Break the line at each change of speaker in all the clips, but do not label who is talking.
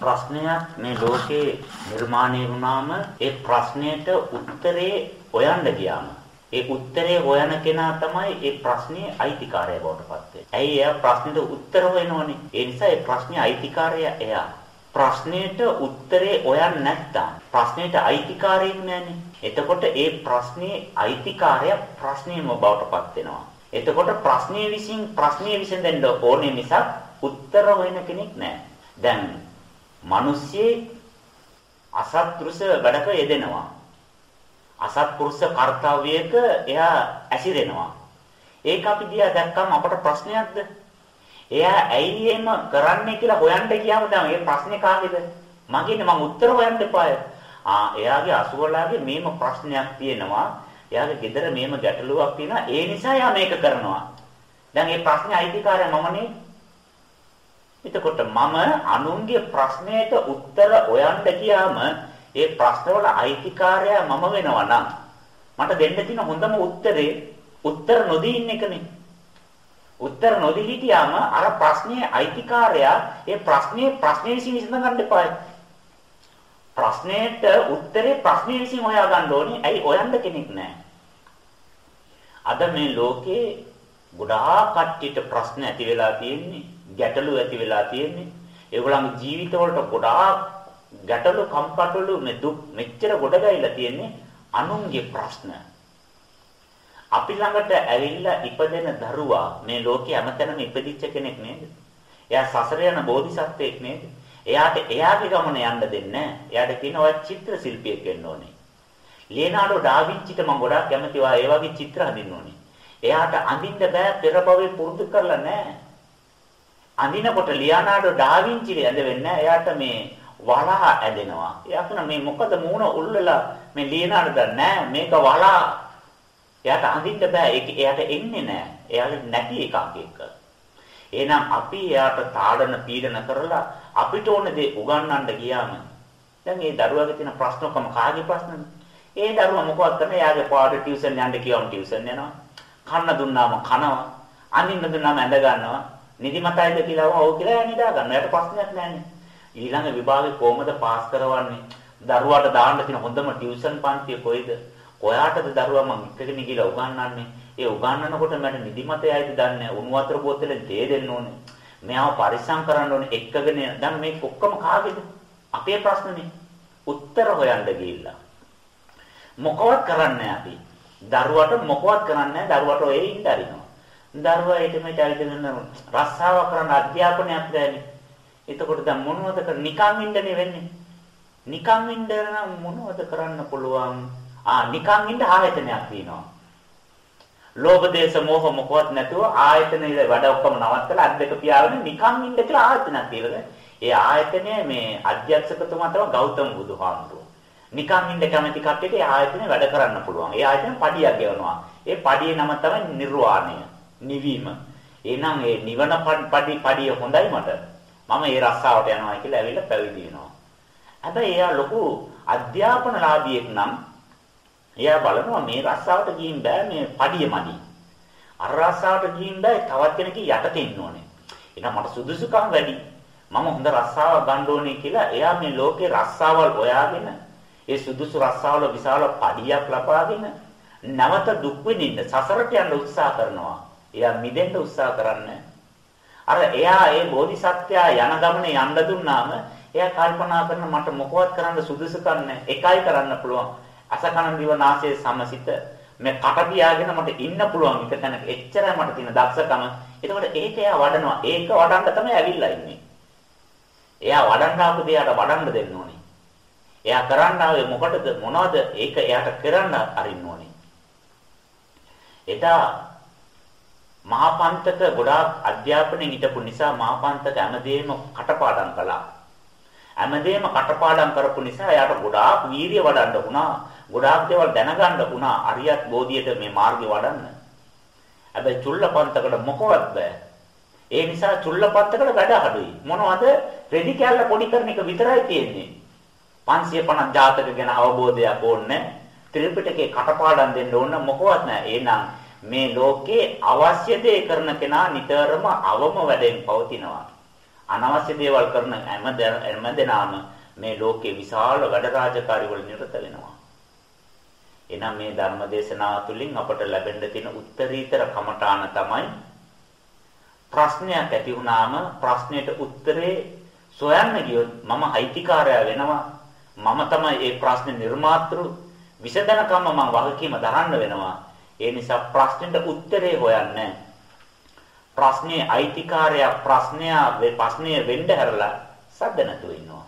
ප්‍රශ්නයක් මේ ලෝකේ නිර්මාණය වුණාම ඒ ප්‍රශ්නයට උත්තරේ හොයන්න ගියාම ඒ උත්තරේ හොයන කෙනා තමයි ඒ ප්‍රශ්නේ අයිතිකාරය බවට පත් වෙන්නේ. ඇයි එයා ප්‍රශ්නෙට උත්තර හොයනෝනේ. ඒ නිසා ඒ ප්‍රශ්නේ අයිතිකාරය එයා. ප්‍රශ්නෙට උත්තරේ හොයන්නේ නැත්තම් ප්‍රශ්නෙට අයිතිකාරයෙක් නැන්නේ. එතකොට ඒ ප්‍රශ්නේ අයිතිකාරය ප්‍රශ්නේම බවට පත් වෙනවා. එතකොට ප්‍රශ්නේ විසින් ප්‍රශ්නේ විසඳෙන්න ඕනේ මිසක් උත්තර හොයන කෙනෙක් නැහැ. දැන් මිනිස්සේ අසත්පුරුෂ වැඩක යෙදෙනවා. අසත්පුරුෂ කාර්යයක එයා ඇසිරෙනවා. ඒක අපි දිහා දැක්කම අපට ප්‍රශ්නයක්ද? එයා ඇයි එහෙම කරන්නේ කියලා හොයන්න ගියාම දැන් මේ ප්‍රශ්නේ කාගේද? මගේනේ මම උත්තර හොයන්න එපාය. ආ එයාගේ අසුවලාගේ මේම ප්‍රශ්නයක් තියෙනවා. එයාගේ ගෙදර මේම ගැටලුවක් තියෙනවා. ඒ නිසා එයා මේක කරනවා. දැන් මේ ප්‍රශ්නේ අයිතිකාරය මමනේ. එතකොට මම අනුන්ගේ ප්‍රශ්නයට උත්තර හොයන්න ගියාම ඒ ප්‍රශ්නවල අයිතිකාරයා මම වෙනවා නම් මට දෙන්න තියෙන හොඳම උත්තරේ උත්තර නොදී ඉන්න එකනේ. උත්තර නොදී හිටියාම අර ප්‍රශ්නේ අයිතිකාරයා ඒ ප්‍රශ්නේ ප්‍රශ්නේ විසින් විසඳ ගන්න එපායි. ප්‍රශ්නෙට උත්තරේ ප්‍රශ්නේ විසින් හොයා ගන්න ඕනේ. ඇයි හොයන්න කෙනෙක් නැහැ. අද මේ ලෝකේ ගොඩාක් කට්ටියට ප්‍රශ්න ඇති වෙලා තියෙන්නේ. ගැටලු ඇති වෙලා තියෙන්නේ. ඒගොල්ලන්ගේ ජීවිතවලට ගොඩාක් ගැටලු කම්කටොළු මේ දුක් මෙච්චර ගොඩ ගැහිලා තියෙන්නේ අනුන්ගේ ප්‍රශ්න. අපි ළඟට ඇවිල්ලා ඉපදෙන දරුවා මේ ලෝකේ හැමතැනම ඉපදිච්ච කෙනෙක් නේද? එයා සසර යන බෝධිසත්වෙක් නේද? එයාට එයාගේ ගමන යන්න දෙන්නේ නැහැ. එයාට කියනවා ඔය චිත්‍ර ශිල්පියෙක් වෙන්න ඕනේ. ලියනාඩෝ ඩාවින්චිට මම ගොඩාක් කැමතියි. ඒ වගේ චිත්‍ර හදින්න ඕනේ. එයාට අඳින්න බෑ පෙර භවයේ පුරුදු කරලා නැහැ. අඳිනකොට ලියනාඩෝ ඩාවින්චි ඇඳ වෙන්නේ එයාට මේ වලා ඇදෙනවා. එයා කියන මේ මොකද මූණ උල්ලලා මේ ලියනාඩෝ නෑ මේක වලා. එයාට අඳින්න බෑ. ඒක එයාට එන්නේ නෑ. එයාට නැති එකක් එක්ක. එහෙනම් අපි එයාට තාඩන පීඩන කරලා අපිට ඕන දේ උගන්වන්න ගියාම දැන් මේ දරුවාගේ තියෙන ප්‍රශ්නකම කාගේ ප්‍රශ්නද? ඒ දරුවා මොකවත් කරන්නේ එයාගේ පාඩ ටියුෂන් යන්න කියවම ටියුෂන් යනවා. කන්න දුන්නාම කනවා. අඳින්න දුන්නාම ඇඳ ගන්නවා. නිදිමතයිද කියලා ඔව් කියලා නිදා ගන්න. එයාට ප්‍රශ්නයක් නැහැ ඊළඟ විභාගේ කොහමද පාස් කරවන්නේ? දරුවාට දාන්න තියෙන හොඳම ටියුෂන් පන්තිය කොයිද? කොයාටද දරුවා මං එක්කගෙන ගිහලා උගන්වන්නේ? ඒ උගන්වනකොට මට නිදිමතයයිද දන්නේ උණු වතුර බෝතලෙන් තේ දෙන්න ඕනේ. මෙයාව පරිස්සම් කරන්න ඕනේ එක්කගෙන. දැන් මේ ඔක්කොම කාගේද? අපේ ප්‍රශ්නනේ. උත්තර හොයන්න ගිහිල්ලා. මොකවත් කරන්නේ අපි. දරුවට මොකවත් කරන්නේ නැහැ. දරුවට ඔය ඉන්න අරිනවා. දරුවා ඊට මෙට ඇවිදගෙන රස්සාව කරන අධ්‍යාපනයක් දැනේ. එතකොට දැන් මොනවද කර නිකන් ඉන්නනේ වෙන්නේ. නිකන් ඉන්න නම් මොනවද කරන්න පුළුවන්? ආ නිකන් ඉන්න ආයතනයක් තියෙනවා. ලෝභ දේශ මොහ මොකවත් නැතුව ආයතන ඉල වැඩ ඔක්කොම නවත්තලා අත් දෙක පියාගෙන නිකන් ඉන්න කියලා ආයතනයක් තියෙනවා. ඒ ආයතනය මේ අධ්‍යක්ෂකතුමා තමයි ගෞතම බුදුහාමුදුරුවෝ. නිකන් ඉන්න කැමති කට්ටියට ඒ ආයතනය වැඩ කරන්න පුළුවන්. ඒ ආයතන පඩියක් ගෙවනවා. ඒ පඩියේ නම තමයි නිර්වාණය. නිවීම. එහෙනම් ඒ නිවන පඩි පඩිය හොඳයි මට. මම ඒ රස්සාවට යනවා කියලා ඇවිල්ලා පැවිදි වෙනවා. හැබැයි එයා ලොකු අධ්‍යාපනලාභියෙක් නම් එයා බලනවා මේ රස්සාවට ගිහින් බෑ මේ පඩිය මදි. අර රස්සාවට ගිහින් බෑ තවත් කෙනෙක් යටතේ ඉන්න ඕනේ. එහෙනම් මට සුදුසුකම් වැඩි. මම හොඳ රස්සාවක් ගන්න ඕනේ කියලා එයා මේ ලෝකේ රස්සාවල් හොයාගෙන ඒ සුදුසු රස්සාවල විශාල පඩියක් ලබාගෙන නැවත දුක් විඳින්න සසරට යන්න උත්සාහ කරනවා. එයා මිදෙන්න උත්සාහ කරන්නේ. අර එයා ඒ බෝධිසත්වයා යන ගමනේ යන්න දුන්නාම එයා කල්පනා කරන මට මොකවත් කරන්න සුදුසුකම් නැහැ. එකයි කරන්න පුළුවන්. අසකන දිවනාසයේ සමසිත මේ කට පියාගෙන මට ඉන්න පුළුවන් එක තැනක. එච්චරයි මට තියෙන දක්ෂකම. එතකොට ඒක එයා වඩනවා. ඒක වඩන්න තමයි ඇවිල්ලා ඉන්නේ. එයා වඩන්න ආපු දෙයට වඩන්න දෙන්න ඕනේ. එයා කරන්න ආවේ මොකටද මොනවද? ඒක එයාට කරන්න අරින්න ඕනේ. එදා මහාපන්තක ගොඩාක් අධ්‍යාපනයෙන් හිටපු නිසා මහාපන්තක හැමදේම කටපාඩම් කළා. හැමදේම කටපාඩම් කරපු නිසා එයාට ගොඩාක් වීරිය වඩන්න වුණා. ගොඩාක් දේවල් දැනගන්න වුණා. අරියත් බෝධියට මේ මාර්ගය වඩන්න. හැබැයි චුල්ලපන්තකට මොකවත් බෑ. ඒ නිසා චුල්ලපන්තකට වැඩ අඩුයි. මොනවද? රෙදි කැල්ල පොඩි කරන එක විතරයි තියෙන්නේ. 550 ජාතක ගැන අවබෝධයක් ඕනේ. ත්‍රිපිටකේ කටපාඩම් දෙන්න ඕන මොකවත් නැහැ. එහෙනම් මේ ලෝකේ අවශ්‍ය දේ කරන කෙනා නිතරම අවම වැඩෙන් පවතිනවා. අනවශ්‍ය දේවල් කරන හැම දෙනාම මේ ලෝකේ විශාල වැඩ රාජකාරි වල නිරත වෙනවා. එහෙනම් මේ ධර්ම දේශනාව තුළින් අපට ලැබෙන්න තියෙන උත්තරීතර කමඨාන තමයි ප්‍රශ්නයක් ඇති වුණාම ප්‍රශ්නෙට උත්තරේ සොයන්න ගියොත් මම අයිතිකාරයා වෙනවා. මම තමයි ඒ ප්‍රශ්නේ නිර්මාතෘ විසඳනකම මම වගකීම දරන්න වෙනවා. ඒ නිසා ප්‍රශ්නෙට උත්තරේ හොයන්නේ ප්‍රශ්නේ අයිතිකාරයා ප්‍රශ්නයා ප්‍රශ්නය වෙන්න හැරලා සද්ද නැතුව ඉන්නවා.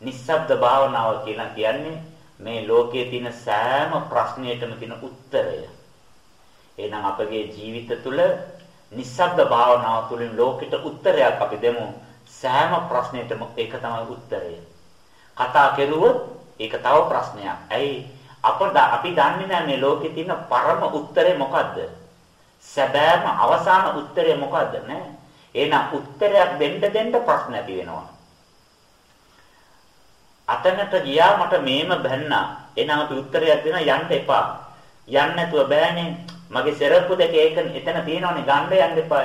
නිස්සබ්ද භාවනාව කියලා කියන්නේ මේ ලෝකයේ තියෙන සෑම ප්‍රශ්නයකම තියෙන උත්තරය. එහෙනම් අපගේ ජීවිත තුළ නිස්සබ්ද භාවනාව තුළින් ලෝකෙට උත්තරයක් අපි දෙමු. සෑම ප්‍රශ්නයකම ඒක තමයි උත්තරය. කතා කෙරුවොත් ඒක තව ප්‍රශ්නයක්. ඇයි අපද අපි දන්නේ නැහැ මේ ලෝකේ තියෙන පරම උත්තරේ මොකද්ද? සැබෑම අවසාන උත්තරේ මොකද්ද නෑ? එහෙනම් උත්තරයක් දෙන්න දෙන්න ප්‍රශ්න ඇති වෙනවා. අතනට ගියා මට මේම බැන්නා. එහෙනම් අපි උත්තරයක් දෙන යන්න එපා. යන්න නැතුව බෑනේ. මගේ සෙරප්පු දෙක ඒක එතන තියෙනවනේ ගන්න යන්න එපා.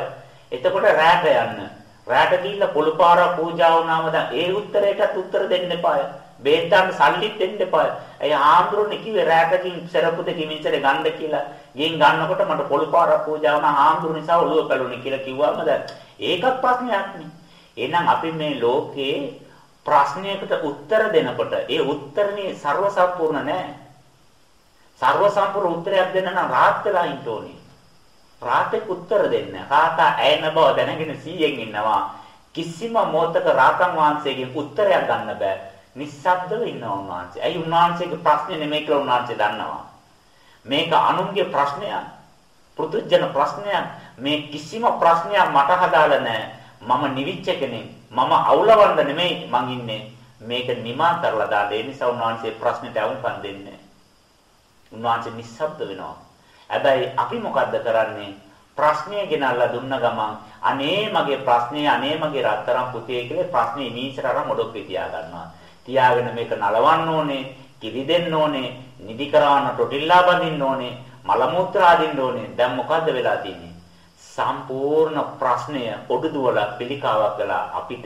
එතකොට රැට යන්න. රැට ගිහිල්ලා පොළපාරක් පූජා වුණාම දැන් ඒ උත්තරයටත් උත්තර දෙන්න එපා. බේද්දාන්න සල්ලිත් දෙන්න එපා. ඒ ආන්දරුනේ කිව්වේ රැකකින් සරපුත කිමින්සරේ ගන්න කියලා. ගෙන් ගන්නකොට මට පොල්පාර පූජා වුණා ආන්දරු නිසා ඔළුව පැලුණේ කියලා කිව්වම දැන් ඒකත් ප්‍රශ්නයක් නේ. එහෙනම් අපි මේ ලෝකේ ප්‍රශ්නයකට උත්තර දෙනකොට ඒ උත්තරනේ ਸਰව සම්පූර්ණ නැහැ. ਸਰව සම්පූර්ණ උත්තරයක් දෙන්න නම් rahat වෙලා ඉන්න ඕනේ. රාතෙක් උත්තර දෙන්න. රාතා ඇයෙන බව දැනගෙන 100ෙන් ඉන්නවා. කිසිම මොහතක රාතන් වහන්සේගෙන් උත්තරයක් ගන්න බෑ. නිස්සබ්දව ඉන්නවා උන්වහන්සේ. ඇයි උන්වහන්සේගේ ප්‍රශ්නේ නෙමෙයි කියලා උන්වහන්සේ දන්නවා. මේක අනුන්ගේ ප්‍රශ්නයක්. පෘතුජන ප්‍රශ්නයක්. මේ කිසිම ප්‍රශ්නයක් මට හදාලා නැහැ. මම නිවිච්ච කෙනෙක්. මම අවුලවන්න නෙමෙයි මං ඉන්නේ. මේක නිමා කරලා දාන්න. ඒ නිසා උන්වහන්සේ ප්‍රශ්නෙට අවුම්පන් දෙන්නේ. උන්වහන්සේ නිස්සබ්ද වෙනවා. හැබැයි අපි මොකද්ද කරන්නේ? ප්‍රශ්නය ගෙනල්ලා දුන්න ගමන් අනේ මගේ ප්‍රශ්නේ අනේ මගේ රත්තරන් පුතේ කියලා ප්‍රශ්නේ ඉනීසර අරන් ඔඩොක්කේ තියා ගන්නවා. තියාගෙන මේක නලවන්න ඕනේ, කිරි දෙන්න ඕනේ, නිදි කරවන්න ටොටිල්ලා බඳින්න ඕනේ, මල මුත්‍රා අදින්න ඕනේ. දැන් මොකද්ද වෙලා තියෙන්නේ? සම්පූර්ණ ප්‍රශ්නය ඔඩුදුවල පිළිකාවක් කළා අපිට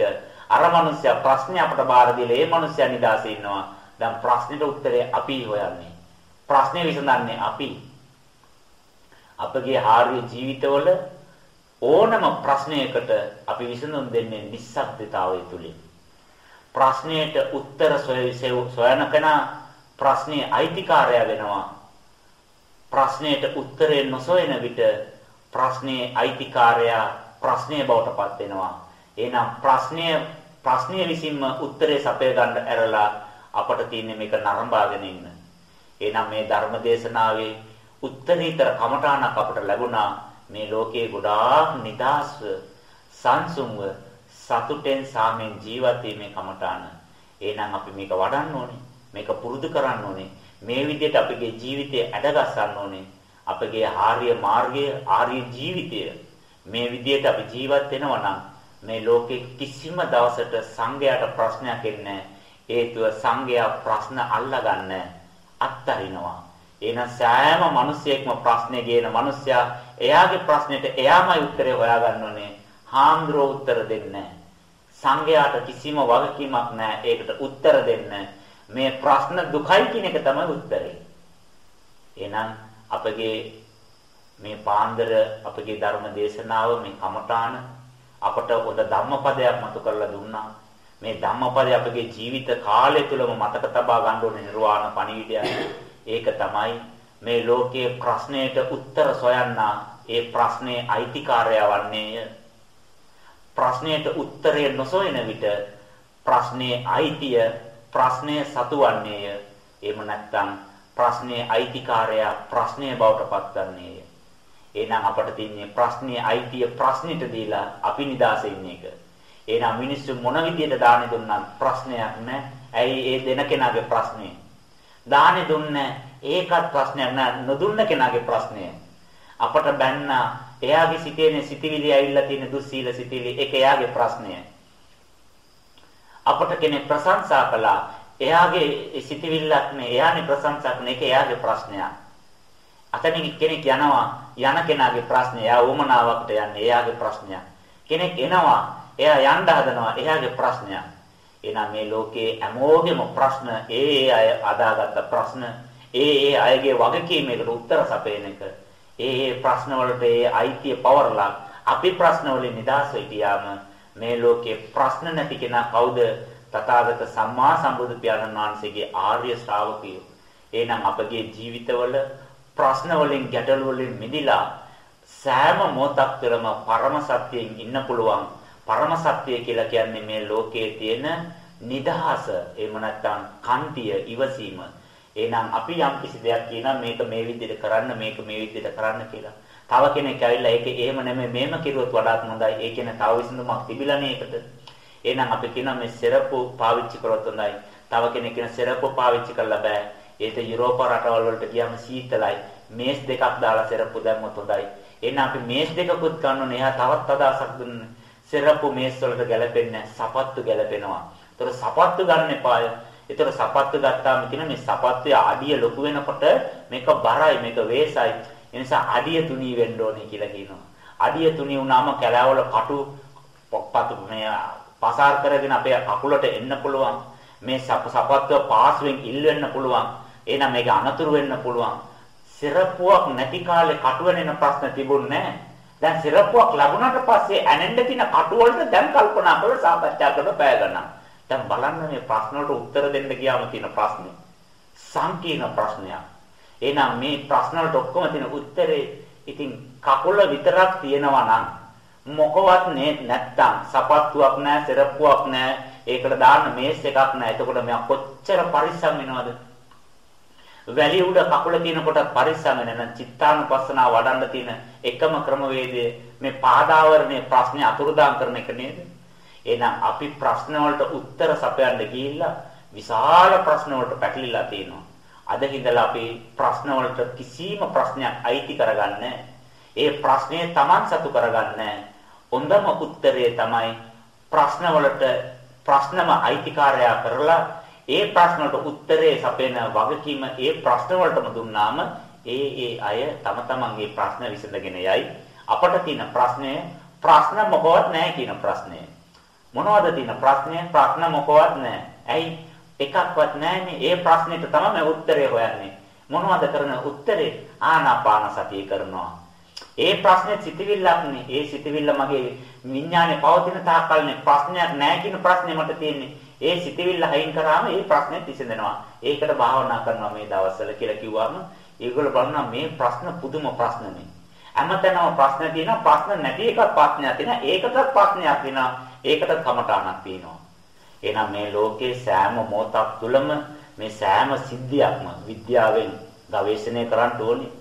අර මිනිස්සයා ප්‍රශ්නේ අපට බාර දීලා ඒ මිනිස්සයා නිදාසේ ඉන්නවා. දැන් ප්‍රශ්නෙට උත්තරේ අපි හොයන්නේ. ප්‍රශ්නේ විසඳන්නේ අපි. අපගේ ආර්ය ජීවිතවල ඕනම ප්‍රශ්නයකට අපි විසඳුම් දෙන්නේ නිස්සබ්දතාවය තුලින්. ප්‍රශ්නයට උත්තර සොයන කෙනා ප්‍රශ්නේ අයිතිකාරය වෙනවා. ප්‍රශ්නයට උත්තරේ නොසොයන විට ප්‍රශ්නේ අයිතිකාරයා ප්‍රශ්නය බවට පත් වෙනවා. එහෙනම් ප්‍රශ්නය ප්‍රශ්නය විසින්ම උත්තරේ සපය ගන්න ඇරලා අපට තියෙන්නේ මේක නරඹාගෙන ඉන්න. එහෙනම් මේ ධර්ම දේශනාවේ උත්තරීතර කමඨාණක් අපට ලැබුණා. මේ ලෝකයේ ගොඩාක් නිදාස්ව සංසුන්ව සතුටෙන් සාමෙන් ජීවත් වීමේ කමඨාන. එහෙනම් අපි මේක වඩන්න ඕනේ. මේක පුරුදු කරන්න ඕනේ. මේ විදිහට අපගේ ජීවිතය ඇඩගස්සන්න ඕනේ. අපගේ ආර්ය මාර්ගය ආර්ය ජීවිතය මේ විදිහට අපි ජීවත් වෙනවා නම් මේ ලෝකේ කිසිම දවසක සංඝයාට ප්‍රශ්නයක් එන්නේ හේතුව සංඝයා ප්‍රශ්න අල්ලගන්න අත්තරිනවා එහෙනම් සෑම මිනිසෙක්ම ප්‍රශ්නේ ගේන මිනිසයා එයාගේ ප්‍රශ්නෙට එයාමයි උත්තරේ හොයාගන්න ඕනේ හාමුදුරුවෝ උත්තර දෙන්නේ සංඝයාට කිසිම වගකීමක් නැහැ ඒකට උත්තර දෙන්න මේ ප්‍රශ්න දුකයි කියන එක තමයි උත්තරේ එහෙනම් අපගේ මේ පාන්දර අපගේ ධර්ම දේශනාව මේ කමඨාන අපට හොඳ ධම්මපදයක් මතු කරලා දුන්නා. මේ ධම්මපදය අපගේ ජීවිත කාලය තුලම මතක තබා ගන්න ඕනේ නිර්වාණ පණිවිඩය. ඒක තමයි මේ ලෝකයේ ප්‍රශ්නයට උත්තර සොයන්නා ඒ ප්‍රශ්නේ අයිතිකාරය වන්නේය. ප්‍රශ්නයට උත්තරය නොසොයන විට ප්‍රශ්නේ අයිතිය ප්‍රශ්නය සතුවන්නේය. එහෙම නැත්නම් ප්‍රශ්නේ අයිතිකාරයා ප්‍රශ්නය බවට පත්වන්නේය. එහෙනම් අපට තියන්නේ ප්‍රශ්නේ අයිතිය ප්‍රශ්නෙට දීලා අපි නිදාසේ ඉන්න එක. එහෙනම් මිනිස්සු මොන විදියට දානි දුන්නත් ප්‍රශ්නයක් නැහැ. ඇයි ඒ දෙන කෙනාගේ ප්‍රශ්නේ? දානි දුන්නේ ඒකත් ප්‍රශ්නයක් නෑ නොදුන්න කෙනාගේ ප්‍රශ්නය. අපට බැන්න එයාගේ සිතේනේ සිටිවිලි ඇවිල්ලා තියෙන දුස්සීල සිටිවිලි ඒක එයාගේ ප්‍රශ්නය. අපට කෙනෙක් ප්‍රශංසා කළා එයාගේ සිතවිල්ලක් නේ එයානේ ප්‍රශංසා කරන එක එයාගේ ප්‍රශ්නයක්. අතනින් කෙනෙක් යනවා යන කෙනාගේ ප්‍රශ්නය එයා උමනාවකට යන්නේ එයාගේ ප්‍රශ්නයක්. කෙනෙක් එනවා එයා යන්න හදනවා. එයාගේ ප්‍රශ්නයක්. එහෙනම් මේ ලෝකේ හැමෝගෙම ප්‍රශ්න ඒ ඒ අය අදාගත්ත ප්‍රශ්න ඒ ඒ අයගේ වගකීමකට උත්තර සපයන එක. ඒ ඒ ප්‍රශ්න වලට ඒ අයිතිය පවරලා අපි ප්‍රශ්න වලින් නිදහස් වෙතියාම මේ ලෝකේ ප්‍රශ්න නැති කෙනා කවුද? තථාගත සම්මා සම්බුදු පියාණන් වහන්සේගේ ආර්ය ශ්‍රාවකයෝ. එහෙනම් අපගේ ජීවිතවල ප්‍රශ්න වලින් ගැටලු වලින් මිදිලා සෑම මොහොතක් තුළම පරම සත්‍යයෙන් ඉන්න පුළුවන්. පරම සත්‍යය කියලා කියන්නේ මේ ලෝකයේ තියෙන නිදහස. එහෙම නැත්නම් කන්තිය, ඉවසීම. එහෙනම් අපි යම් කිසි දෙයක් කියනවා මේක මේ විදිහට කරන්න මේක මේ විදිහට කරන්න කියලා. තව කෙනෙක් ඇවිල්ලා ඒක එහෙම නෙමෙයි මේම කිරුවොත් වඩාත් හොඳයි. ඒ කියන්නේ තව විසඳුමක් තිබිලානේ ඒකට. එහෙනම් අපි කියනවා මේ සෙරප්පු පාවිච්චි කරොත් හොඳයි. තව කෙනෙක් කියන සෙරප්පු පාවිච්චි කරලා බෑ. ඒක යුරෝප රටවල් වලට ගියාම සීතලයි. මේස් දෙකක් දාලා සෙරප්පු දැම්මොත් හොඳයි. එහෙනම් අපි මේස් දෙකකුත් ගන්න ඕනේ. එහා තවත් අදහසක් දුන්නේ. සෙරප්පු මේස් වලට ගැලපෙන්නේ සපත්තු ගැලපෙනවා. ඒතර සපත්තු ගන්න එපාය. ඒතර සපත්තු ගත්තාම කියන මේ සපත්තුවේ අඩිය ලොකු වෙනකොට මේක බරයි මේක වේසයි. ඒ නිසා අඩිය තුනී වෙන්න ඕනේ කියලා කියනවා. අඩිය තුනී වුණාම කැලෑවල කටු පොක්පත් මේ පසාර කරගෙන අපේ කකුලට එන්න පුළුවන්. මේ සපත්තුව පාසුවෙන් ඉල් වෙන්න පුළුවන්. එහෙනම් මේක අනතුරු වෙන්න පුළුවන්. සිරප්පුවක් නැති කාලේ කටු වෙන ප්‍රශ්න තිබුණේ දැන් සිරප්පුවක් ලැබුණාට පස්සේ ඇනෙන්න තියෙන කටු වලට දැන් කල්පනා කරලා සාකච්ඡා කරලා පෑ ගන්නවා. දැන් බලන්න මේ ප්‍රශ්න වලට උත්තර දෙන්න ගියාම තියෙන ප්‍රශ්නේ සංකීර්ණ ප්‍රශ්නයක්. එහෙනම් මේ ප්‍රශ්න වලට ඔක්කොම තියෙන උත්තරේ ඉතින් කකුල විතරක් තියෙනවා නම් මොකවත් නැත්තම් සපත්තුවක් නැහැ, සෙරප්පුවක් නැහැ, ඒකට දාන්න මේස් එකක් නැහැ. එතකොට මෙයා කොච්චර පරිස්සම් වෙනවද? වැලි උඩ කකුල තියෙනකොට පරිස්සම් වෙන චිත්තානුපස්සනාව වඩන්න තියෙන එකම ක්‍රමවේදය මේ පාදාවරණයේ ප්‍රශ්නේ අතුරුදාන් කරන එක නේද? එහෙනම් අපි ප්‍රශ්න වලට උත්තර සපයන්න ගිහිල්ලා විශාල ප්‍රශ්න වලට පැටලිලා තියෙනවා. අද හිඳලා අපි ප්‍රශ්න වලට කිසිම ප්‍රශ්නයක් අයිති කරගන්නේ ඒ ප්‍රශ්නේ Taman සතු කරගන්නේ හොඳම උත්තරය තමයි ප්‍රශ්න වලට ප්‍රශ්නම අයිතිකාරයා කරලා ඒ ප්‍රශ්න වලට උත්තරේ සපයන වගකීම ඒ ප්‍රශ්න වලටම දුන්නාම ඒ ඒ අය තම තමන්ගේ ප්‍රශ්න විසඳගෙන යයි. අපට තියෙන ප්‍රශ්නය ප්‍රශ්න මොකවත් නැහැ කියන ප්‍රශ්නය. මොනවද තියෙන ප්‍රශ්නය ප්‍රශ්න මොකවත් නැහැ. ඇයි? එකක්වත් නැහැනේ ඒ ප්‍රශ්නෙට තමයි උත්තරේ හොයන්නේ. මොනවද කරන උත්තරේ? ආනාපාන සතිය කරනවා. ඒ ප්‍රශ්නේ සිතවිල්ලක් නේ. ඒ සිතවිල්ල මගේ විඥානේ පවතින තාක්කල්නේ. ප්‍රශ්නයක් නැහැ කියන ප්‍රශ්නේ මට තියෙන්නේ. ඒ සිතවිල්ල හයින් කරාම ඒ ප්‍රශ්නේ විසඳෙනවා. ඒකට භාවනා කරනවා මේ දවස්වල කියලා කිව්වම ඒගොල්ලෝ බලනවා මේ ප්‍රශ්න පුදුම ප්‍රශ්නනේ. හැමතැනම ප්‍රශ්න තියෙනවා. ප්‍රශ්න නැති එකක් ප්‍රශ්නයක් තියෙනවා. ඒකටත් ප්‍රශ්නයක් වෙනවා ඒකටත් කමටාණක් තියෙනවා. එහෙනම් මේ ලෝකේ සෑම මොහොතක් තුළම මේ සෑම සිද්ධියක්ම විද්‍යාවෙන් ගවේෂණය කරන්න ඕනේ.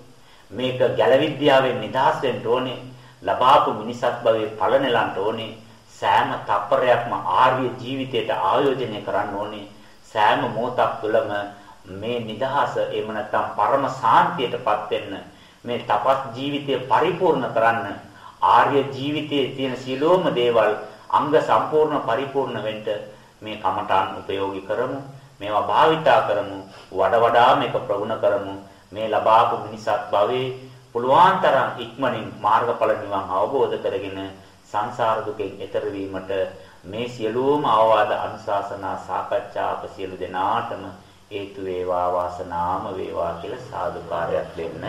මේක ගැල විද්‍යාවෙන් නිදහස් වෙන්න ඕනේ. ලබාපු මිනිසත් භවයේ ඵල නෙලන්න ඕනේ. සෑම තප්පරයක්ම ආර්ය ජීවිතයට ආයෝජනය කරන්න ඕනේ. සෑම මොහොතක් තුළම මේ නිදහස එහෙම නැත්නම් පරම සාන්තියටපත් වෙන්න මේ තපස් ජීවිතය පරිපූර්ණ කරන්න ආර්ය ජීවිතයේ තියෙන සියලුම දේවල් අංග සම්පූර්ණ පරිපූර්ණ වෙන්න මේ කමඨාන් උපයෝගී කරමු. මේවා භාවිතා කරමු. වඩ වඩා මේක ප්‍රගුණ කරමු. මේ ලබාපු මිනිසත් භවයේ පුළුවන් තරම් ඉක්මනින් මාර්ගඵල නිවන් අවබෝධ කරගෙන සංසාර දුකෙන් එතර වීමට මේ සියලුම ආවාද අනුශාසනා සාකච්ඡා අප සියලු දෙනාටම හේතු වේවා වාසනාම වේවා කියලා සාදුකාරයක් දෙන්න